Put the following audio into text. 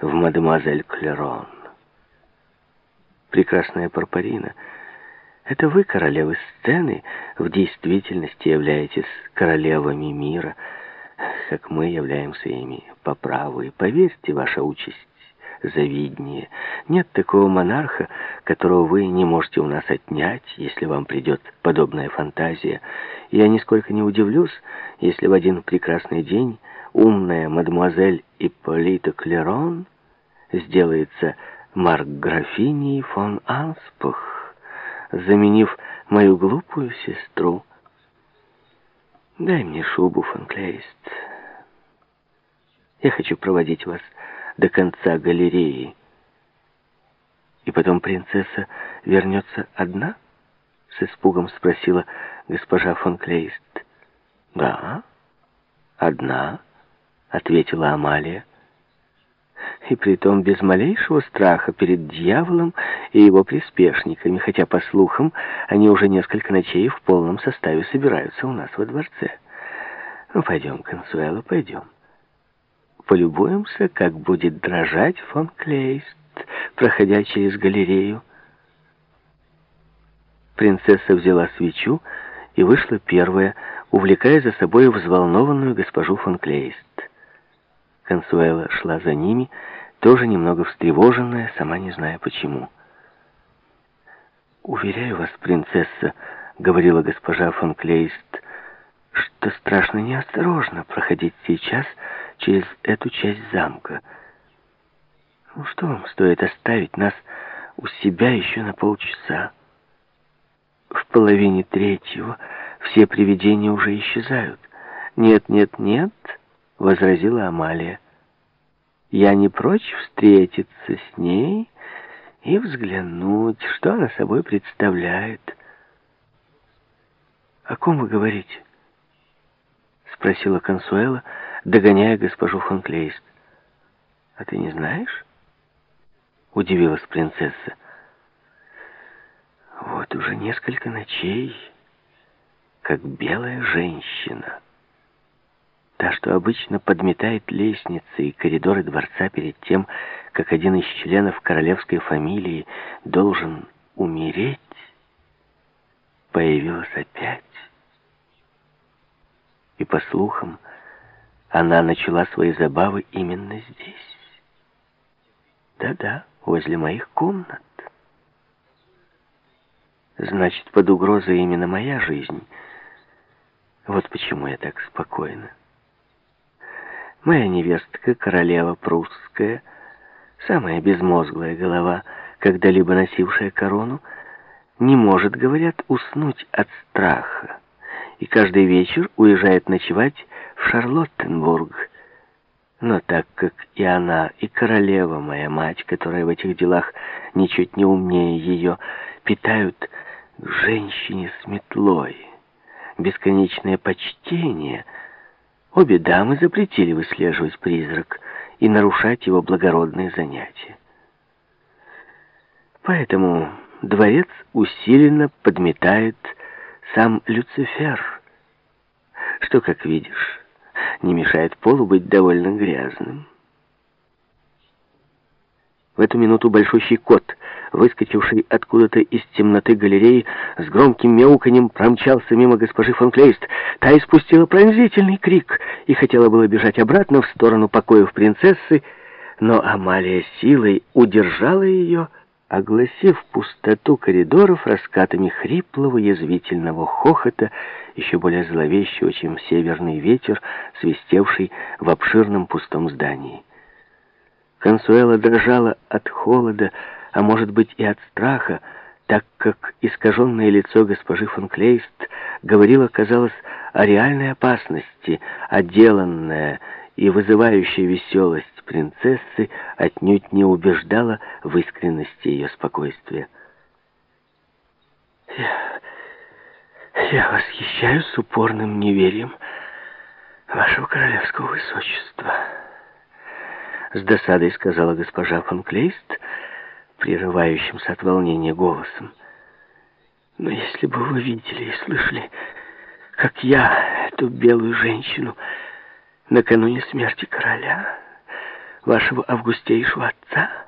в мадемуазель Клерон. Прекрасная Парпарина, это вы, королевы сцены, в действительности являетесь королевами мира, как мы являемся ими по праву. И поверьте, ваша участь завиднее. Нет такого монарха, которого вы не можете у нас отнять, если вам придет подобная фантазия. Я нисколько не удивлюсь, если в один прекрасный день умная мадемуазель Ипполита Клерон сделается марк-графиней фон Анспах, заменив мою глупую сестру. Дай мне шубу, фон Клейст. Я хочу проводить вас до конца галереи. И потом принцесса вернется одна? С испугом спросила госпожа фон Клейст. Да, одна, ответила Амалия. И притом без малейшего страха перед дьяволом и его приспешниками, хотя, по слухам, они уже несколько ночей в полном составе собираются у нас во дворце. Ну, пойдем, Консуэло, пойдем полюбуемся, как будет дрожать фон Клейст, проходя через галерею. Принцесса взяла свечу и вышла первая, увлекая за собой взволнованную госпожу фон Клейст. Консуэла шла за ними, тоже немного встревоженная, сама не зная почему. «Уверяю вас, принцесса», — говорила госпожа фон Клейст, — «что страшно неосторожно проходить сейчас через эту часть замка. Ну что вам стоит оставить нас у себя еще на полчаса? В половине третьего все привидения уже исчезают. «Нет, нет, нет», — возразила Амалия. «Я не прочь встретиться с ней и взглянуть, что она собой представляет». «О ком вы говорите?» — спросила Консуэла, — догоняя госпожу фон Клейст. «А ты не знаешь?» — удивилась принцесса. «Вот уже несколько ночей, как белая женщина, та, что обычно подметает лестницы и коридоры дворца перед тем, как один из членов королевской фамилии должен умереть, появилась опять. И, по слухам, она начала свои забавы именно здесь. Да-да, возле моих комнат. Значит, под угрозой именно моя жизнь. Вот почему я так спокойна. Моя невестка, королева прусская, самая безмозглая голова, когда-либо носившая корону, не может, говорят, уснуть от страха и каждый вечер уезжает ночевать в Шарлоттенбург. Но так как и она, и королева, моя мать, которая в этих делах ничуть не умнее ее, питают женщине с метлой бесконечное почтение, обе дамы запретили выслеживать призрак и нарушать его благородные занятия. Поэтому дворец усиленно подметает сам Люцифер, что, как видишь, не мешает полу быть довольно грязным. В эту минуту большущий кот, выскочивший откуда-то из темноты галереи, с громким мяуканьем промчался мимо госпожи фон Клейст. Та испустила пронзительный крик и хотела было бежать обратно в сторону покоев принцессы, но Амалия силой удержала ее, огласив пустоту коридоров раскатами хриплого язвительного хохота, еще более зловещего, чем северный ветер, свистевший в обширном пустом здании. Консуэла дрожала от холода, а может быть и от страха, так как искаженное лицо госпожи фон Клейст говорило, казалось, о реальной опасности, отделанная и вызывающая веселость принцессы отнюдь не убеждала в искренности ее спокойствия. «Я, я восхищаюсь упорным неверием вашего королевского высочества», с досадой сказала госпожа фон Клейст, прерывающимся от волнения голосом. «Но если бы вы видели и слышали, как я эту белую женщину накануне смерти короля...» вашего августейшего отца?»